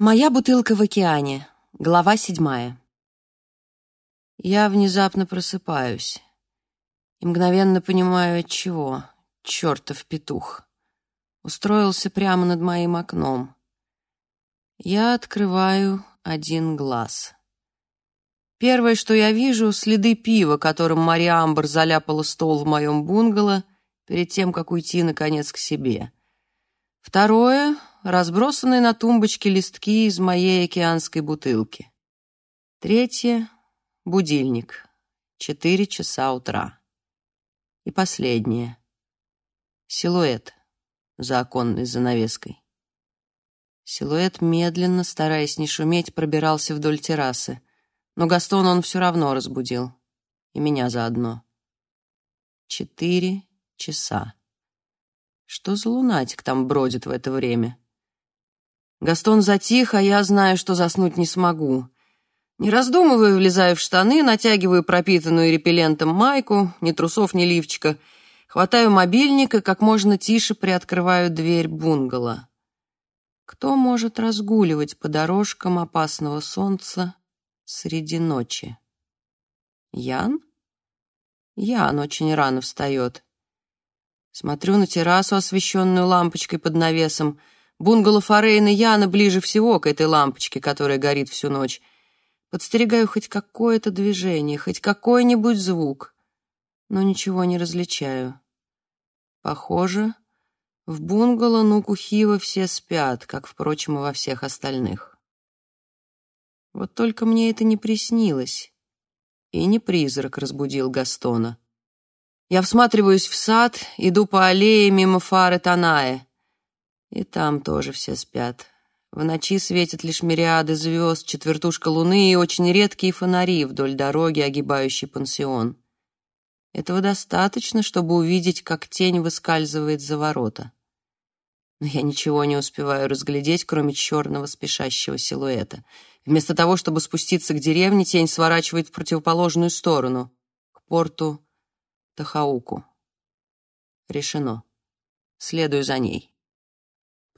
Моя бутылка в океане. Глава седьмая. Я внезапно просыпаюсь и мгновенно понимаю, от чего. Чертов петух. Устроился прямо над моим окном. Я открываю один глаз. Первое, что я вижу, следы пива, которым Мария Амбер заляпала стол в моем бунгало перед тем, как уйти, наконец, к себе. Второе разбросанные на тумбочке листки из моей океанской бутылки. Третье — будильник. Четыре часа утра. И последнее — силуэт за оконной занавеской. Силуэт медленно, стараясь не шуметь, пробирался вдоль террасы. Но Гастон он все равно разбудил. И меня заодно. Четыре часа. Что за лунатик там бродит в это время? Гастон затих, а я знаю, что заснуть не смогу. Не раздумывая, влезаю в штаны, натягиваю пропитанную репеллентом майку, ни трусов, ни лифчика, хватаю мобильник и как можно тише приоткрываю дверь бунгало. Кто может разгуливать по дорожкам опасного солнца среди ночи? Ян? Ян очень рано встает. Смотрю на террасу, освещенную лампочкой под навесом, Бунгало Форейна Яна ближе всего к этой лампочке, которая горит всю ночь. Подстерегаю хоть какое-то движение, хоть какой-нибудь звук, но ничего не различаю. Похоже, в бунгало Нукухива все спят, как, впрочем, и во всех остальных. Вот только мне это не приснилось, и не призрак разбудил Гастона. Я всматриваюсь в сад, иду по аллее мимо фары Таная. И там тоже все спят. В ночи светят лишь мириады звезд, четвертушка луны и очень редкие фонари вдоль дороги, огибающей пансион. Этого достаточно, чтобы увидеть, как тень выскальзывает за ворота. Но я ничего не успеваю разглядеть, кроме черного спешащего силуэта. Вместо того, чтобы спуститься к деревне, тень сворачивает в противоположную сторону, к порту Тахауку. Решено. Следую за ней.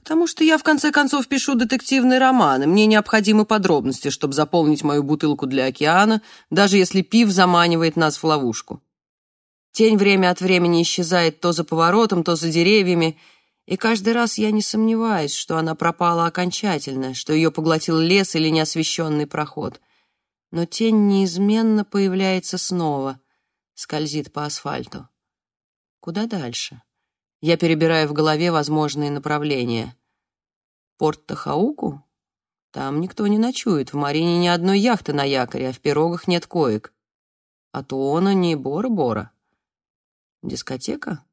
Потому что я, в конце концов, пишу детективный роман, и мне необходимы подробности, чтобы заполнить мою бутылку для океана, даже если пив заманивает нас в ловушку. Тень время от времени исчезает то за поворотом, то за деревьями, и каждый раз я не сомневаюсь, что она пропала окончательно, что ее поглотил лес или неосвещенный проход. Но тень неизменно появляется снова, скользит по асфальту. Куда дальше? Я перебираю в голове возможные направления. Порт Тахауку? Там никто не ночует, в Марине ни одной яхты на якоре, а в пирогах нет коек. А Туона не Бора-Бора. Дискотека?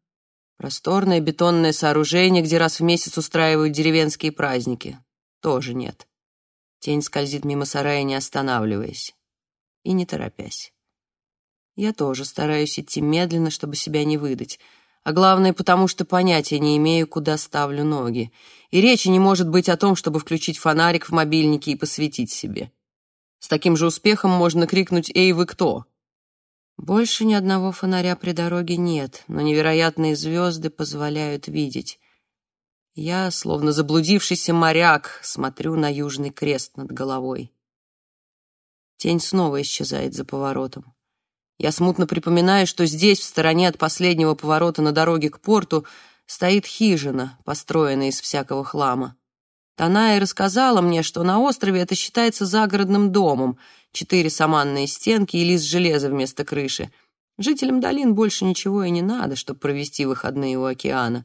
Просторное бетонное сооружение, где раз в месяц устраивают деревенские праздники. Тоже нет. Тень скользит мимо сарая, не останавливаясь. И не торопясь. Я тоже стараюсь идти медленно, чтобы себя не выдать — а главное, потому что понятия не имею, куда ставлю ноги. И речи не может быть о том, чтобы включить фонарик в мобильнике и посветить себе. С таким же успехом можно крикнуть «Эй, вы кто?». Больше ни одного фонаря при дороге нет, но невероятные звезды позволяют видеть. Я, словно заблудившийся моряк, смотрю на южный крест над головой. Тень снова исчезает за поворотом. Я смутно припоминаю, что здесь, в стороне от последнего поворота на дороге к порту, стоит хижина, построенная из всякого хлама. Таная рассказала мне, что на острове это считается загородным домом, четыре саманные стенки и лист железа вместо крыши. Жителям долин больше ничего и не надо, чтобы провести выходные у океана.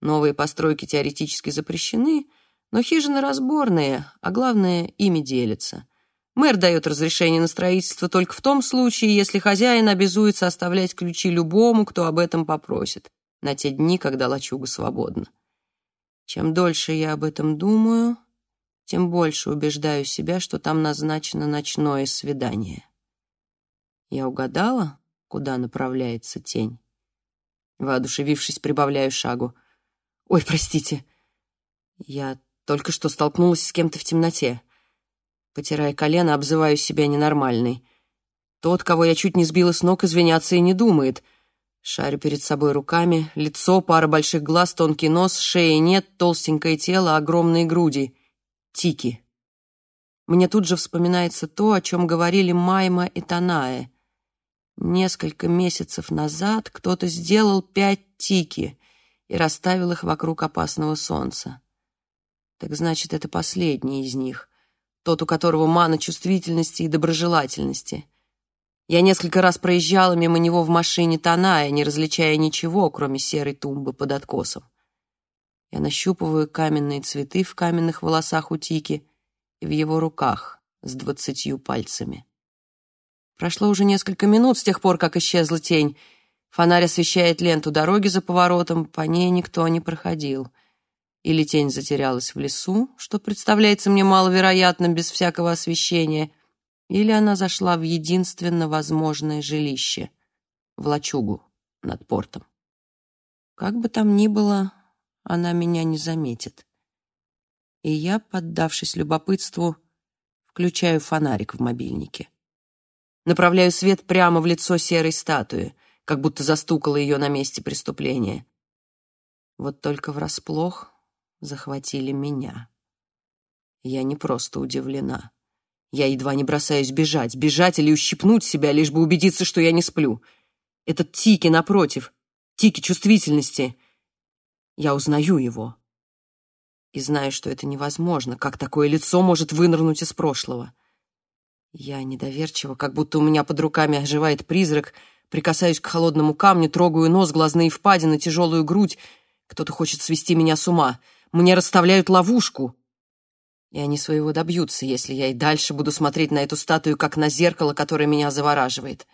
Новые постройки теоретически запрещены, но хижины разборные, а главное, ими делятся. Мэр дает разрешение на строительство только в том случае, если хозяин обязуется оставлять ключи любому, кто об этом попросит, на те дни, когда лачуга свободна. Чем дольше я об этом думаю, тем больше убеждаю себя, что там назначено ночное свидание. Я угадала, куда направляется тень. Воодушевившись, прибавляю шагу. «Ой, простите, я только что столкнулась с кем-то в темноте». Потирая колено, обзываю себя ненормальной. Тот, кого я чуть не сбила с ног, извиняться и не думает. Шарю перед собой руками, лицо, пара больших глаз, тонкий нос, шеи нет, толстенькое тело, огромные груди. Тики. Мне тут же вспоминается то, о чем говорили Майма и Танаe. Несколько месяцев назад кто-то сделал пять тики и расставил их вокруг опасного солнца. Так значит, это последний из них, тот, у которого мана чувствительности и доброжелательности. Я несколько раз проезжала мимо него в машине Таная, не различая ничего, кроме серой тумбы под откосом. Я нащупываю каменные цветы в каменных волосах у Тики и в его руках с двадцатью пальцами. Прошло уже несколько минут с тех пор, как исчезла тень. Фонарь освещает ленту дороги за поворотом, по ней никто не проходил. Или тень затерялась в лесу, что представляется мне маловероятным без всякого освещения, или она зашла в единственно возможное жилище — в лачугу над портом. Как бы там ни было, она меня не заметит. И я, поддавшись любопытству, включаю фонарик в мобильнике. Направляю свет прямо в лицо серой статуи, как будто застукала ее на месте преступления. Вот только врасплох захватили меня. Я не просто удивлена. Я едва не бросаюсь бежать, бежать или ущипнуть себя, лишь бы убедиться, что я не сплю. Этот Тики, напротив, Тики чувствительности. Я узнаю его. И знаю, что это невозможно, как такое лицо может вынырнуть из прошлого. Я недоверчиво, как будто у меня под руками оживает призрак, прикасаюсь к холодному камню, трогаю нос, глазные впадины, тяжелую грудь. Кто-то хочет свести меня с ума. Мне расставляют ловушку. И они своего добьются, если я и дальше буду смотреть на эту статую, как на зеркало, которое меня завораживает.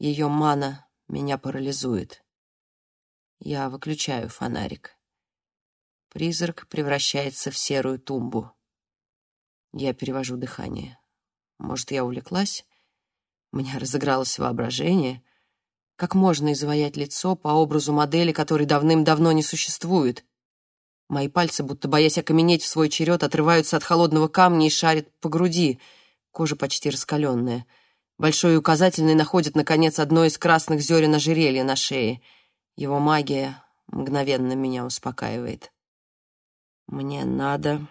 Ее мана меня парализует. Я выключаю фонарик. Призрак превращается в серую тумбу. Я перевожу дыхание. Может, я увлеклась? У меня разыгралось воображение. Как можно изваять лицо по образу модели, которой давным-давно не существует? Мои пальцы, будто боясь окаменеть в свой черед, отрываются от холодного камня и шарят по груди. Кожа почти раскаленная. Большой и указательный находит, наконец, одно из красных зерен ожерелья на шее. Его магия мгновенно меня успокаивает. Мне надо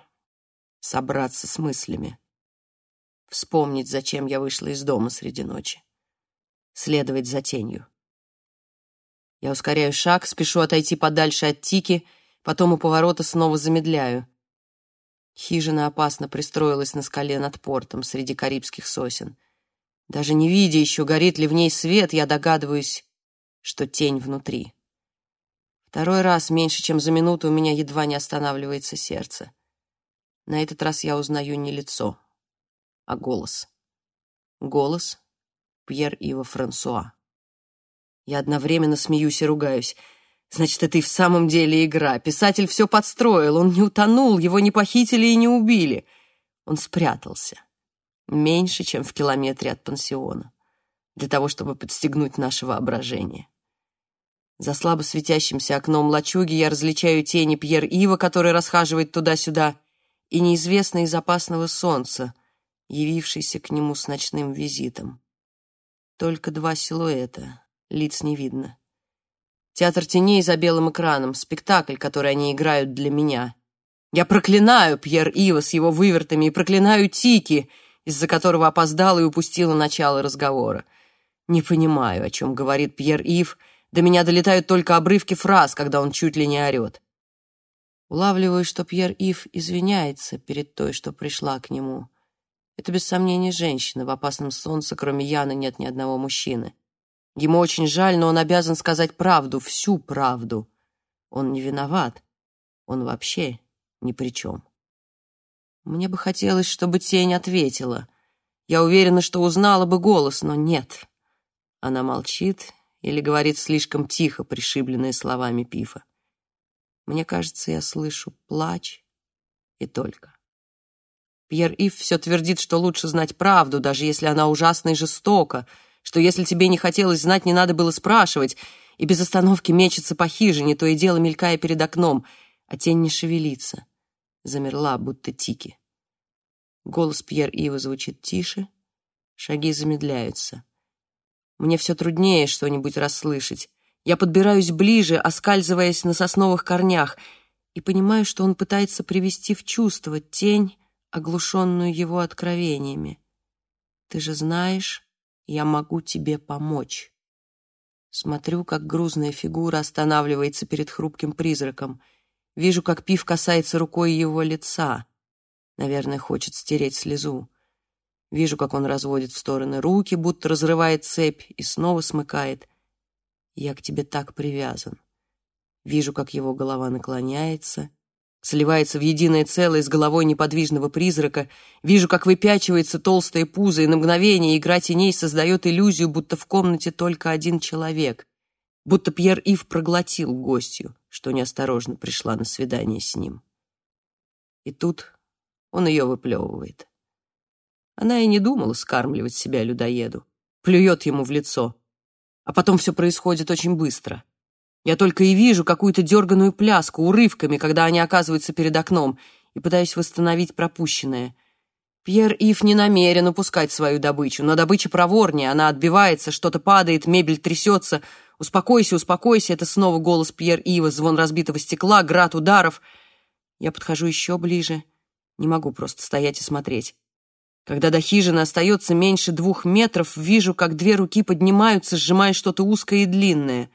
собраться с мыслями вспомнить, зачем я вышла из дома среди ночи, следовать за тенью. Я ускоряю шаг, спешу отойти подальше от Тики, потом у поворота снова замедляю. Хижина опасно пристроилась на скале над портом среди карибских сосен. Даже не видя еще, горит ли в ней свет, я догадываюсь, что тень внутри. Второй раз, меньше чем за минуту, у меня едва не останавливается сердце. На этот раз я узнаю не лицо, а голос. Голос Пьер-Ива Франсуа. Я одновременно смеюсь и ругаюсь. Значит, это и в самом деле игра. Писатель все подстроил. Он не утонул, его не похитили и не убили. Он спрятался. Меньше, чем в километре от пансиона. Для того, чтобы подстегнуть наше воображение. За слабо светящимся окном лачуги я различаю тени Пьер-Ива, который расхаживает туда-сюда, и неизвестно из опасного солнца, явившийся к нему с ночным визитом. Только два силуэта, лиц не видно. Театр теней за белым экраном, спектакль, который они играют для меня. Я проклинаю Пьер Ива с его вывертами и проклинаю Тики, из-за которого опоздала и упустила начало разговора. Не понимаю, о чем говорит Пьер Ив, до меня долетают только обрывки фраз, когда он чуть ли не орет. Улавливаю, что Пьер Ив извиняется перед той, что пришла к нему. Это без сомнения женщина. В опасном солнце, кроме Яны, нет ни одного мужчины. Ему очень жаль, но он обязан сказать правду, всю правду. Он не виноват. Он вообще ни при чем. Мне бы хотелось, чтобы тень ответила. Я уверена, что узнала бы голос, но нет. Она молчит или говорит слишком тихо, пришибленная словами Пифа. Мне кажется, я слышу плач и только. Пьер-Ив все твердит, что лучше знать правду, даже если она ужасна и жестока, что если тебе не хотелось знать, не надо было спрашивать, и без остановки мечется по хижине, то и дело мелькая перед окном, а тень не шевелится. Замерла, будто тики. Голос Пьер-Ива звучит тише, шаги замедляются. Мне все труднее что-нибудь расслышать. Я подбираюсь ближе, оскальзываясь на сосновых корнях. и понимаю, что он пытается привести в чувство тень, оглушенную его откровениями. «Ты же знаешь, я могу тебе помочь». Смотрю, как грузная фигура останавливается перед хрупким призраком. Вижу, как Пив касается рукой его лица. Наверное, хочет стереть слезу. Вижу, как он разводит в стороны руки, будто разрывает цепь и снова смыкает. Я к тебе так привязан. Вижу, как его голова наклоняется, сливается в единое целое с головой неподвижного призрака. Вижу, как выпячивается толстое пузо, и на мгновение игра теней создает иллюзию, будто в комнате только один человек, будто Пьер Ив проглотил гостью, что неосторожно пришла на свидание с ним. И тут он ее выплевывает. Она и не думала скармливать себя людоеду. Плюет ему в лицо. А потом все происходит очень быстро. Я только и вижу какую-то дерганую пляску урывками, когда они оказываются перед окном, и пытаюсь восстановить пропущенное. Пьер Ив не намерен упускать свою добычу, но добыча проворнее, она отбивается, что-то падает, мебель трясется. «Успокойся, успокойся!» — это снова голос Пьер Ива, звон разбитого стекла, град ударов. Я подхожу еще ближе. Не могу просто стоять и смотреть. Когда до хижины остается меньше двух метров, вижу, как две руки поднимаются, сжимая что-то узкое и длинное.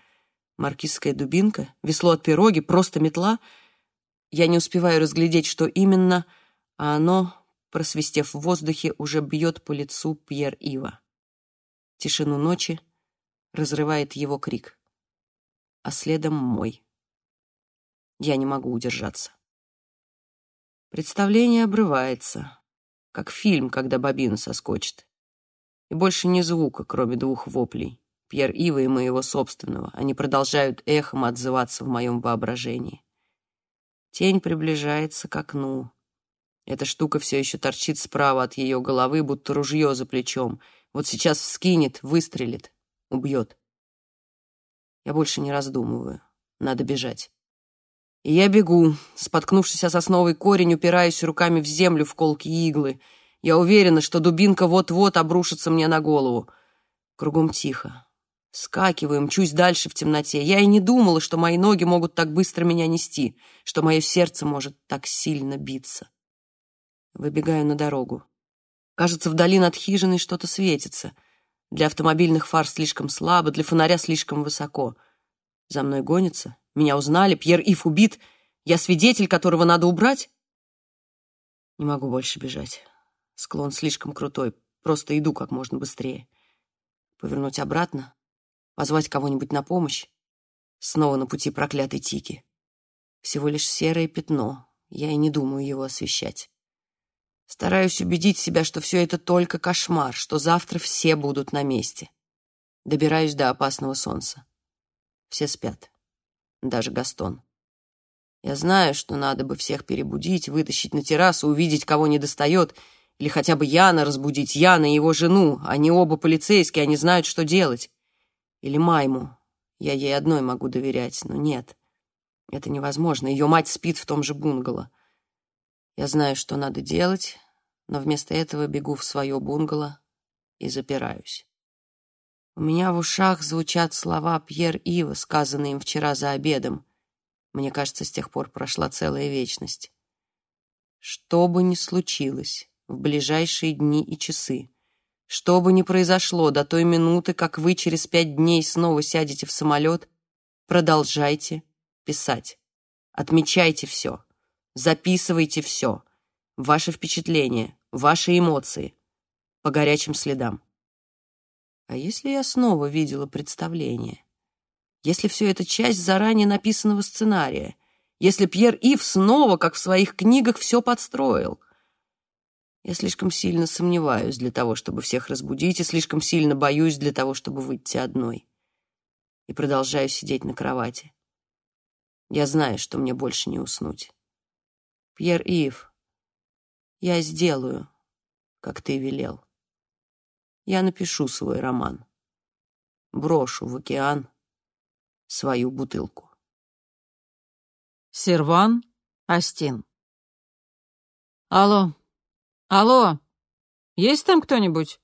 Маркизская дубинка, весло от пироги, просто метла. Я не успеваю разглядеть, что именно, а оно, просвистев в воздухе, уже бьет по лицу Пьер Ива. Тишину ночи разрывает его крик, а следом мой. Я не могу удержаться. Представление обрывается как фильм, когда бобина соскочит. И больше ни звука, кроме двух воплей. Пьер Ива и моего собственного. Они продолжают эхом отзываться в моем воображении. Тень приближается к окну. Эта штука все еще торчит справа от ее головы, будто ружье за плечом. Вот сейчас вскинет, выстрелит, убьет. Я больше не раздумываю. Надо бежать. И я бегу, споткнувшись о сосновый корень, упираюсь руками в землю в колки иглы. Я уверена, что дубинка вот-вот обрушится мне на голову. Кругом тихо. Скакиваю, мчусь дальше в темноте. Я и не думала, что мои ноги могут так быстро меня нести, что мое сердце может так сильно биться. Выбегаю на дорогу. Кажется, вдали над хижиной что-то светится. Для автомобильных фар слишком слабо, для фонаря слишком высоко. За мной гонится, меня узнали, Пьер Ив убит. Я свидетель, которого надо убрать? Не могу больше бежать. Склон слишком крутой. Просто иду как можно быстрее. Повернуть обратно? Позвать кого-нибудь на помощь? Снова на пути проклятой Тики. Всего лишь серое пятно. Я и не думаю его освещать. Стараюсь убедить себя, что все это только кошмар, что завтра все будут на месте. Добираюсь до опасного солнца. Все спят даже Гастон. Я знаю, что надо бы всех перебудить, вытащить на террасу, увидеть, кого не достает, или хотя бы Яна разбудить, Яна и его жену. Они оба полицейские, они знают, что делать. Или Майму. Я ей одной могу доверять, но нет. Это невозможно. Ее мать спит в том же бунгало. Я знаю, что надо делать, но вместо этого бегу в свое бунгало и запираюсь. У меня в ушах звучат слова Пьер Ива, сказанные им вчера за обедом. Мне кажется, с тех пор прошла целая вечность. Что бы ни случилось в ближайшие дни и часы, что бы ни произошло до той минуты, как вы через пять дней снова сядете в самолет, продолжайте писать. Отмечайте все. Записывайте все. Ваши впечатления, ваши эмоции. По горячим следам. А если я снова видела представление? Если все это часть заранее написанного сценария? Если Пьер Ив снова, как в своих книгах, все подстроил? Я слишком сильно сомневаюсь для того, чтобы всех разбудить, и слишком сильно боюсь для того, чтобы выйти одной. И продолжаю сидеть на кровати. Я знаю, что мне больше не уснуть. Пьер Ив, я сделаю, как ты велел я напишу свой роман. Брошу в океан свою бутылку. Серван Астин. Алло. Алло. Есть там кто-нибудь?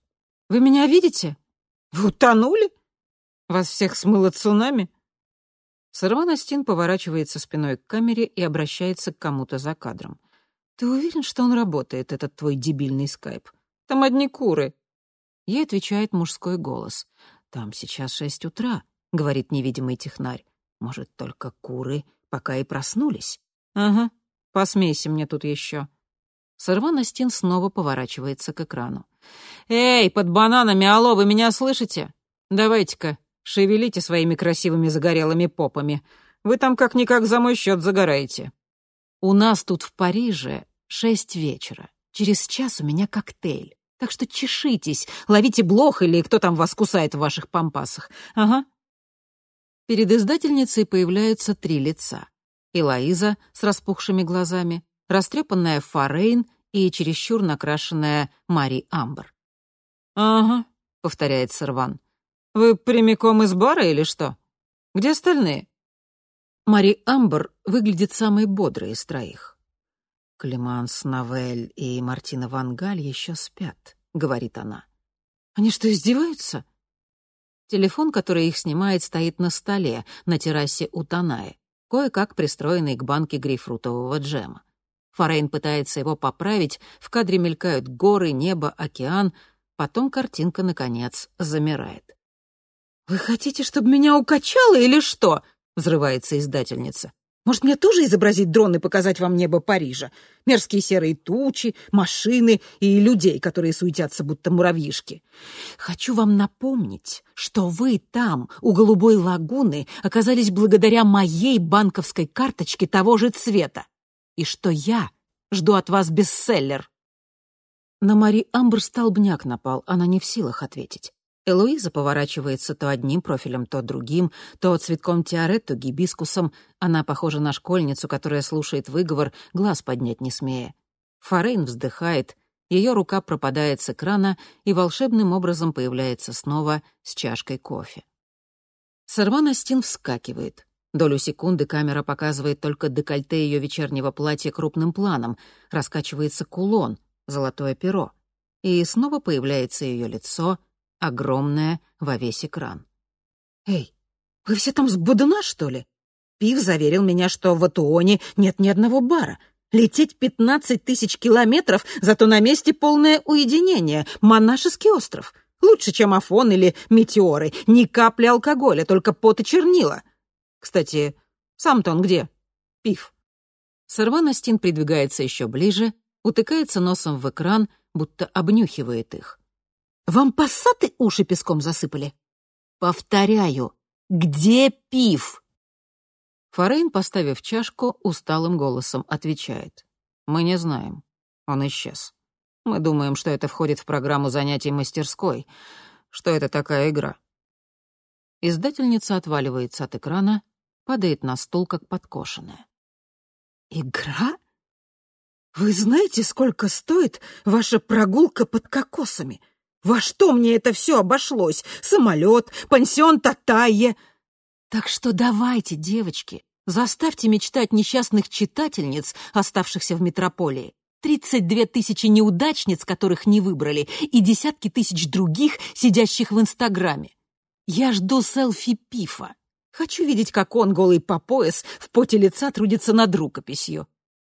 Вы меня видите? Вы утонули? Вас всех смыло цунами? Сарван Астин поворачивается спиной к камере и обращается к кому-то за кадром. «Ты уверен, что он работает, этот твой дебильный скайп? Там одни куры». Ей отвечает мужской голос. «Там сейчас шесть утра», — говорит невидимый технарь. «Может, только куры пока и проснулись?» «Ага, посмейся мне тут еще». Сарван Астин снова поворачивается к экрану. «Эй, под бананами, алло, вы меня слышите? Давайте-ка, шевелите своими красивыми загорелыми попами. Вы там как-никак за мой счет загораете». «У нас тут в Париже шесть вечера. Через час у меня коктейль. Так что чешитесь, ловите блох или кто там вас кусает в ваших пампасах. Ага». Перед издательницей появляются три лица. Элоиза с распухшими глазами, растрепанная Форейн и чересчур накрашенная Мари Амбр. «Ага», — повторяет Серван. «Вы прямиком из бара или что? Где остальные?» Мари Амбр выглядит самой бодрой из троих. «Клеманс Навель и Мартина Вангаль еще спят», — говорит она. «Они что, издеваются?» Телефон, который их снимает, стоит на столе на террасе у Танаи, кое-как пристроенный к банке грейпфрутового джема. Форейн пытается его поправить, в кадре мелькают горы, небо, океан, потом картинка, наконец, замирает. «Вы хотите, чтобы меня укачало или что?» — взрывается издательница. «Может, мне тоже изобразить дрон и показать вам небо Парижа? Мерзкие серые тучи, машины и людей, которые суетятся, будто муравьишки. Хочу вам напомнить, что вы там, у Голубой лагуны, оказались благодаря моей банковской карточке того же цвета и что я жду от вас бестселлер». На Мари Амбр столбняк напал, она не в силах ответить. Элоиза поворачивается то одним профилем, то другим, то цветком тиарет, то гибискусом. Она похожа на школьницу, которая слушает выговор, глаз поднять не смея. Форейн вздыхает, ее рука пропадает с экрана и волшебным образом появляется снова с чашкой кофе. Сорван Астин вскакивает. Долю секунды камера показывает только декольте ее вечернего платья крупным планом, раскачивается кулон, золотое перо. И снова появляется ее лицо, огромное, во весь экран. «Эй, вы все там с Будуна, что ли? Пив заверил меня, что в Атуоне нет ни одного бара. Лететь пятнадцать тысяч километров, зато на месте полное уединение, монашеский остров. Лучше, чем Афон или Метеоры. Ни капли алкоголя, только пот и чернила. Кстати, сам-то он где? Пив. Сорванастин придвигается еще ближе, утыкается носом в экран, будто обнюхивает их. «Вам пассаты уши песком засыпали?» «Повторяю, где пив?» Форейн, поставив чашку, усталым голосом отвечает. «Мы не знаем. Он исчез. Мы думаем, что это входит в программу занятий мастерской, что это такая игра». Издательница отваливается от экрана падает на стул, как подкошенная. «Игра? Вы знаете, сколько стоит ваша прогулка под кокосами? Во что мне это все обошлось? Самолет, пансион Татайе. Так что давайте, девочки, заставьте мечтать несчастных читательниц, оставшихся в метрополии. 32 тысячи неудачниц, которых не выбрали, и десятки тысяч других, сидящих в Инстаграме. Я жду селфи Пифа. Хочу видеть, как он, голый по пояс, в поте лица трудится над рукописью.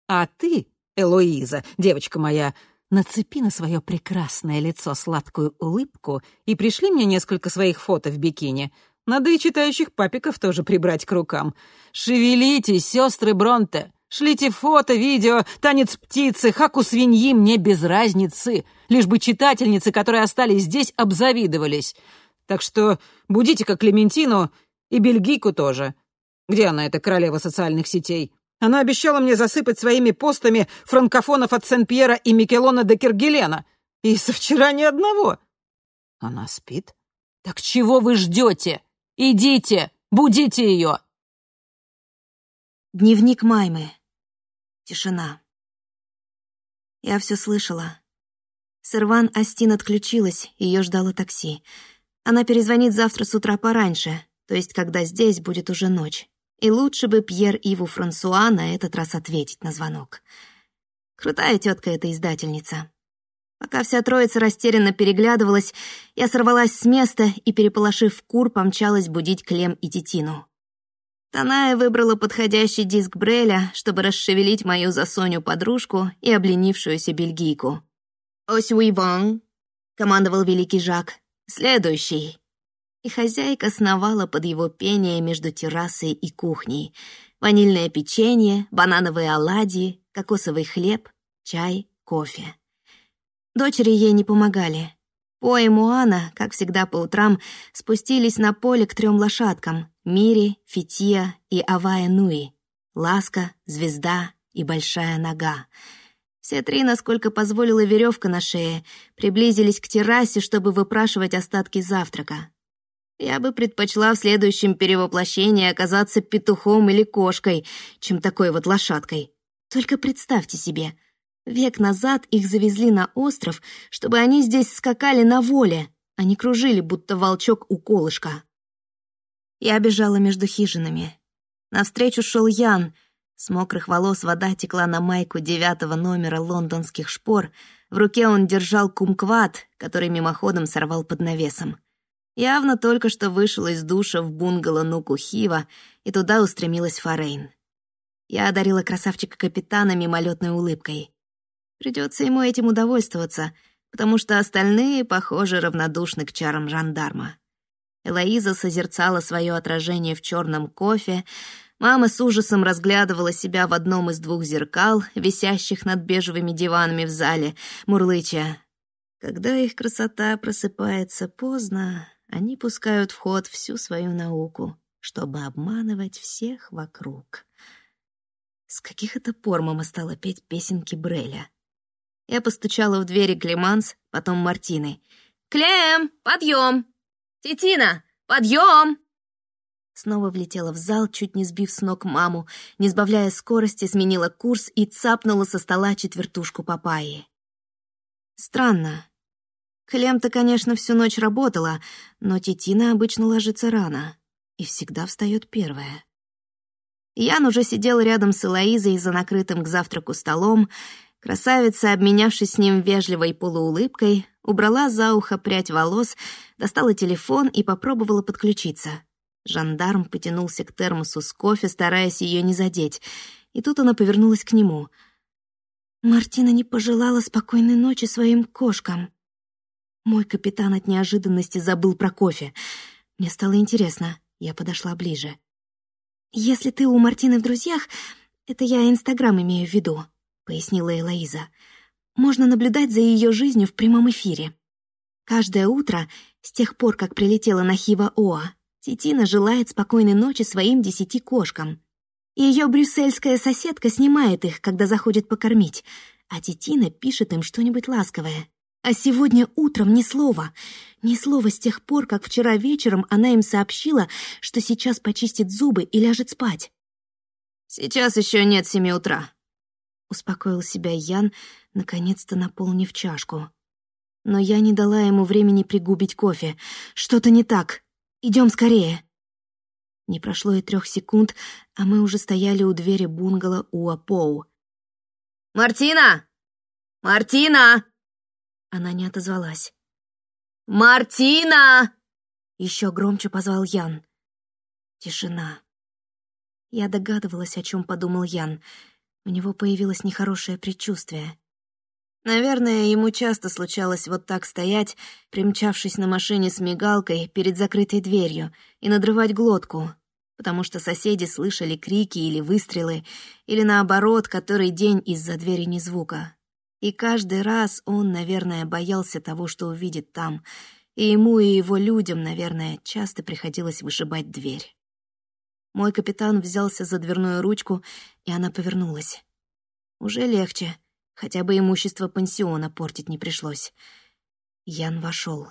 А ты, Элоиза, девочка моя, нацепи на свое прекрасное лицо сладкую улыбку и пришли мне несколько своих фото в бикини. Надо и читающих папиков тоже прибрать к рукам. Шевелитесь, сестры Бронте. Шлите фото, видео, танец птицы, хаку свиньи, мне без разницы. Лишь бы читательницы, которые остались здесь, обзавидовались. Так что будите-ка Клементину и бельгийку тоже. Где она, эта королева социальных сетей? Она обещала мне засыпать своими постами франкофонов от Сен-Пьера и Микелона до Киргелена. И со вчера ни одного. Она спит? Так чего вы ждете? Идите, будите ее. Дневник Маймы. Тишина. Я все слышала. Серван Астин отключилась, ее ждало такси. Она перезвонит завтра с утра пораньше, то есть когда здесь будет уже ночь. И лучше бы Пьер Иву Франсуа на этот раз ответить на звонок. Крутая тетка эта издательница. Пока вся троица растерянно переглядывалась, я сорвалась с места и, переполошив кур, помчалась будить Клем и Титину. Таная выбрала подходящий диск Бреля, чтобы расшевелить мою засоню подружку и обленившуюся бельгийку. «Ось уйван», — командовал великий Жак. «Следующий». И хозяйка сновала под его пение между террасой и кухней. Ванильное печенье, банановые оладьи, кокосовый хлеб, чай, кофе. Дочери ей не помогали. По и Муана, как всегда по утрам, спустились на поле к трем лошадкам — Мири, Фития и Авая Нуи, Ласка, Звезда и Большая Нога. Все три, насколько позволила веревка на шее, приблизились к террасе, чтобы выпрашивать остатки завтрака. Я бы предпочла в следующем перевоплощении оказаться петухом или кошкой, чем такой вот лошадкой. Только представьте себе — Век назад их завезли на остров, чтобы они здесь скакали на воле, а не кружили, будто волчок у колышка. Я бежала между хижинами. Навстречу шел Ян. С мокрых волос вода текла на майку девятого номера лондонских шпор. В руке он держал кумкват, который мимоходом сорвал под навесом. Явно только что вышел из душа в бунгало Нуку Хива, и туда устремилась Форейн. Я одарила красавчика-капитана мимолетной улыбкой. Придется ему этим удовольствоваться, потому что остальные, похоже, равнодушны к чарам жандарма. Элоиза созерцала свое отражение в черном кофе, мама с ужасом разглядывала себя в одном из двух зеркал, висящих над бежевыми диванами в зале, мурлыча. Когда их красота просыпается поздно, они пускают в ход всю свою науку, чтобы обманывать всех вокруг. С каких это пор мама стала петь песенки Бреля? Я постучала в двери Клеманс, потом Мартины. «Клем, подъем! Тетина, подъем!» Снова влетела в зал, чуть не сбив с ног маму, не сбавляя скорости, сменила курс и цапнула со стола четвертушку папайи. Странно. Клем-то, конечно, всю ночь работала, но Тетина обычно ложится рано и всегда встает первая. Ян уже сидел рядом с Элоизой за накрытым к завтраку столом, Красавица, обменявшись с ним вежливой полуулыбкой, убрала за ухо прядь волос, достала телефон и попробовала подключиться. Жандарм потянулся к термосу с кофе, стараясь ее не задеть, и тут она повернулась к нему. Мартина не пожелала спокойной ночи своим кошкам. Мой капитан от неожиданности забыл про кофе. Мне стало интересно, я подошла ближе. «Если ты у Мартины в друзьях, это я Инстаграм имею в виду», пояснила Элоиза. «Можно наблюдать за ее жизнью в прямом эфире. Каждое утро, с тех пор, как прилетела на Хива-Оа, Титина желает спокойной ночи своим десяти кошкам. Ее брюссельская соседка снимает их, когда заходит покормить, а Титина пишет им что-нибудь ласковое. А сегодня утром ни слова. Ни слова с тех пор, как вчера вечером она им сообщила, что сейчас почистит зубы и ляжет спать. «Сейчас еще нет семи утра», Успокоил себя Ян, наконец-то наполнив чашку. Но я не дала ему времени пригубить кофе. Что-то не так. Идем скорее. Не прошло и трех секунд, а мы уже стояли у двери бунгало Уапоу. «Мартина! Мартина!» Она не отозвалась. «Мартина!» Еще громче позвал Ян. Тишина. Я догадывалась, о чем подумал Ян. У него появилось нехорошее предчувствие. Наверное, ему часто случалось вот так стоять, примчавшись на машине с мигалкой перед закрытой дверью, и надрывать глотку, потому что соседи слышали крики или выстрелы, или наоборот, который день из-за двери ни звука. И каждый раз он, наверное, боялся того, что увидит там, и ему и его людям, наверное, часто приходилось вышибать дверь. Мой капитан взялся за дверную ручку, и она повернулась. Уже легче, хотя бы имущество пансиона портить не пришлось. Ян вошел.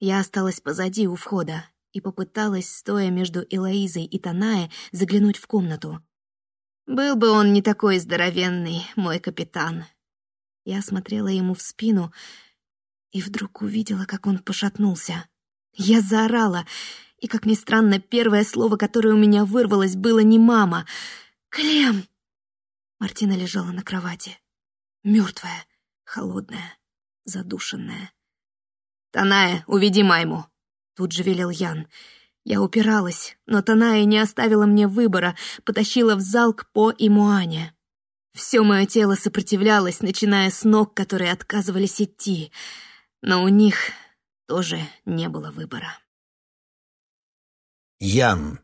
Я осталась позади у входа и попыталась, стоя между Элоизой и Таная, заглянуть в комнату. Был бы он не такой здоровенный, мой капитан. Я смотрела ему в спину и вдруг увидела, как он пошатнулся. Я заорала — и, как ни странно, первое слово, которое у меня вырвалось, было не «мама». «Клем!» Мартина лежала на кровати. Мертвая, холодная, задушенная. «Таная, уведи Майму!» Тут же велел Ян. Я упиралась, но Таная не оставила мне выбора, потащила в зал к По и Муане. Все мое тело сопротивлялось, начиная с ног, которые отказывались идти, но у них тоже не было выбора. Ян.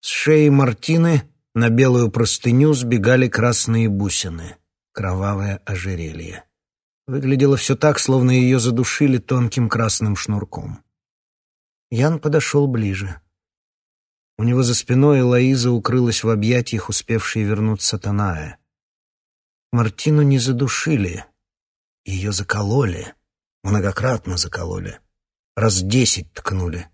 С шеи Мартины на белую простыню сбегали красные бусины, кровавое ожерелье. Выглядело все так, словно ее задушили тонким красным шнурком. Ян подошел ближе. У него за спиной Лоиза укрылась в объятиях, успевшей вернуться Таная. Мартину не задушили, ее закололи, многократно закололи, раз десять ткнули.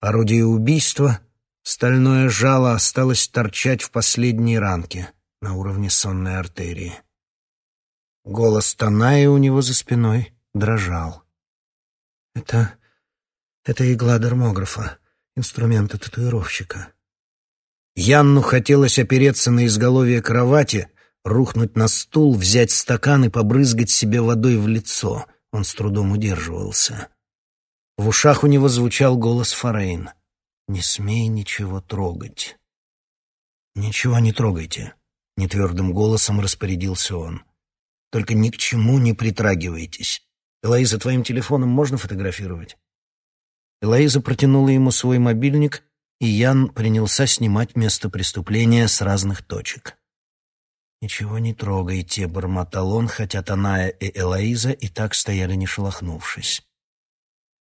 Орудие убийства, стальное жало, осталось торчать в последней ранке на уровне сонной артерии. Голос Таная у него за спиной дрожал. «Это... это игла дермографа», инструмента татуировщика. Янну хотелось опереться на изголовье кровати, рухнуть на стул, взять стакан и побрызгать себе водой в лицо. Он с трудом удерживался. В ушах у него звучал голос Форейн. «Не смей ничего трогать». «Ничего не трогайте», — нетвердым голосом распорядился он. «Только ни к чему не притрагивайтесь. Элоиза, твоим телефоном можно фотографировать?» Элоиза протянула ему свой мобильник, и Ян принялся снимать место преступления с разных точек. «Ничего не трогайте», — бормотал он, хотя Таная и Элоиза и так стояли не шелохнувшись.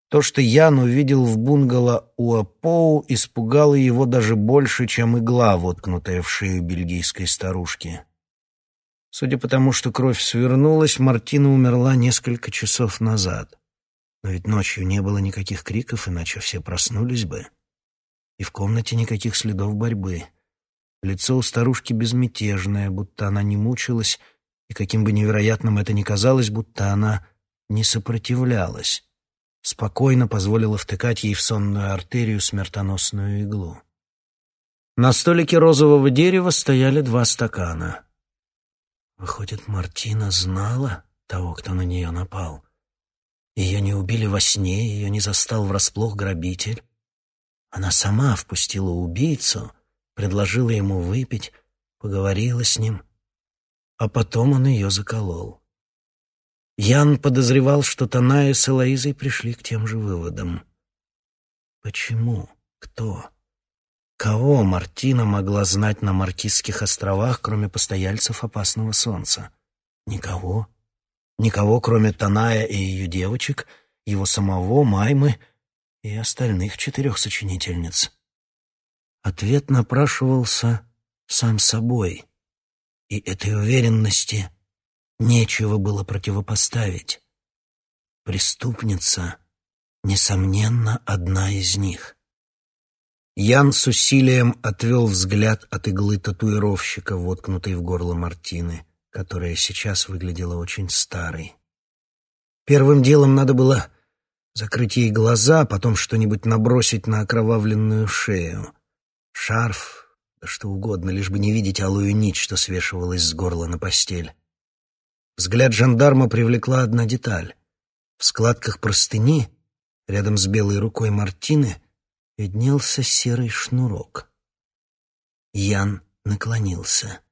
То, что Ян увидел в бунгало у Апоу, испугало его даже больше, чем игла, воткнутая в шею бельгийской старушки. Судя по тому, что кровь свернулась, Мартина умерла несколько часов назад. Но ведь ночью не было никаких криков, иначе все проснулись бы. И в комнате никаких следов борьбы. Лицо у старушки безмятежное, будто она не мучилась, и каким бы невероятным это ни казалось, будто она не сопротивлялась. Спокойно позволила втыкать ей в сонную артерию смертоносную иглу. На столике розового дерева стояли два стакана. Выходит, Мартина знала того, кто на нее напал. Ее не убили во сне, ее не застал врасплох грабитель. Она сама впустила убийцу, предложила ему выпить, поговорила с ним, а потом он ее заколол. Ян подозревал, что Таная с Элоизой пришли к тем же выводам. Почему? Кто? Кого Мартина могла знать на Маркизских островах, кроме постояльцев опасного солнца? Никого. Никого, кроме Таная и ее девочек, его самого, Маймы и остальных четырех сочинительниц. Ответ напрашивался сам собой, и этой уверенности нечего было противопоставить. Преступница, несомненно, одна из них. Ян с усилием отвел взгляд от иглы татуировщика, воткнутой в горло Мартины которая сейчас выглядела очень старой. Первым делом надо было закрыть ей глаза, потом что-нибудь набросить на окровавленную шею. Шарф, да что угодно, лишь бы не видеть алую нить, что свешивалась с горла на постель. Взгляд жандарма привлекла одна деталь. В складках простыни, рядом с белой рукой Мартины, виднелся серый шнурок. Ян наклонился.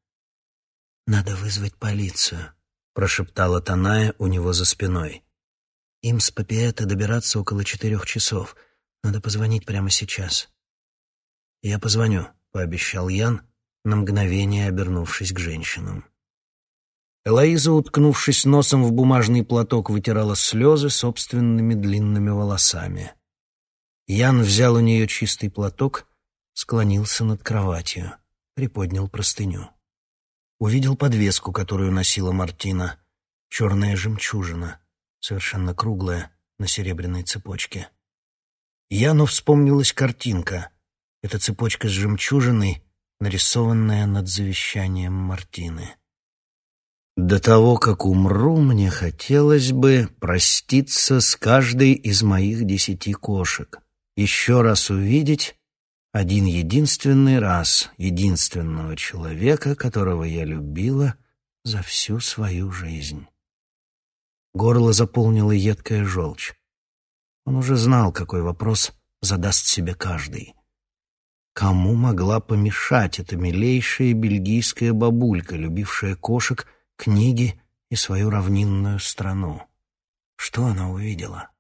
«Надо вызвать полицию», — прошептала Таная у него за спиной. «Им с Папиэта добираться около четырех часов. Надо позвонить прямо сейчас». «Я позвоню», — пообещал Ян, на мгновение обернувшись к женщинам. Элоиза, уткнувшись носом в бумажный платок, вытирала слезы собственными длинными волосами. Ян взял у нее чистый платок, склонился над кроватью, приподнял простыню увидел подвеску, которую носила Мартина. Черная жемчужина, совершенно круглая, на серебряной цепочке. Яну вспомнилась картинка. Эта цепочка с жемчужиной, нарисованная над завещанием Мартины. До того, как умру, мне хотелось бы проститься с каждой из моих десяти кошек, еще раз увидеть один единственный раз единственного человека, которого я любила за всю свою жизнь. Горло заполнила едкая желчь. Он уже знал, какой вопрос задаст себе каждый. Кому могла помешать эта милейшая бельгийская бабулька, любившая кошек, книги и свою равнинную страну? Что она увидела?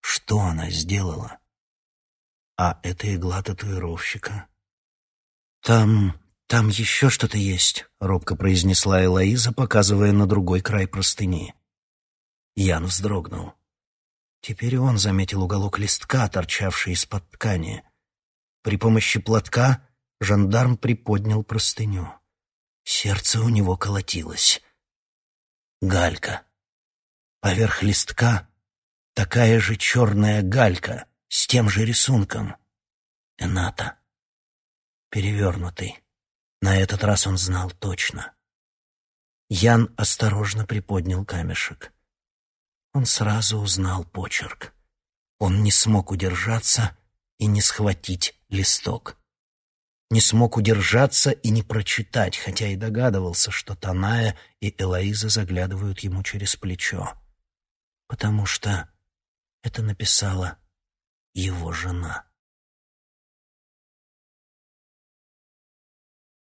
Что она сделала? А эта игла татуировщика? Там, там еще что-то есть, робко произнесла Элоиза, показывая на другой край простыни. Ян вздрогнул. Теперь он заметил уголок листка, торчавший из-под ткани — при помощи платка жандарм приподнял простыню. Сердце у него колотилось. Галька. Поверх листка такая же черная галька с тем же рисунком. Эната. Перевернутый. На этот раз он знал точно. Ян осторожно приподнял камешек. Он сразу узнал почерк. Он не смог удержаться и не схватить листок. Не смог удержаться и не прочитать, хотя и догадывался, что Таная и Элоиза заглядывают ему через плечо. Потому что это написала его жена.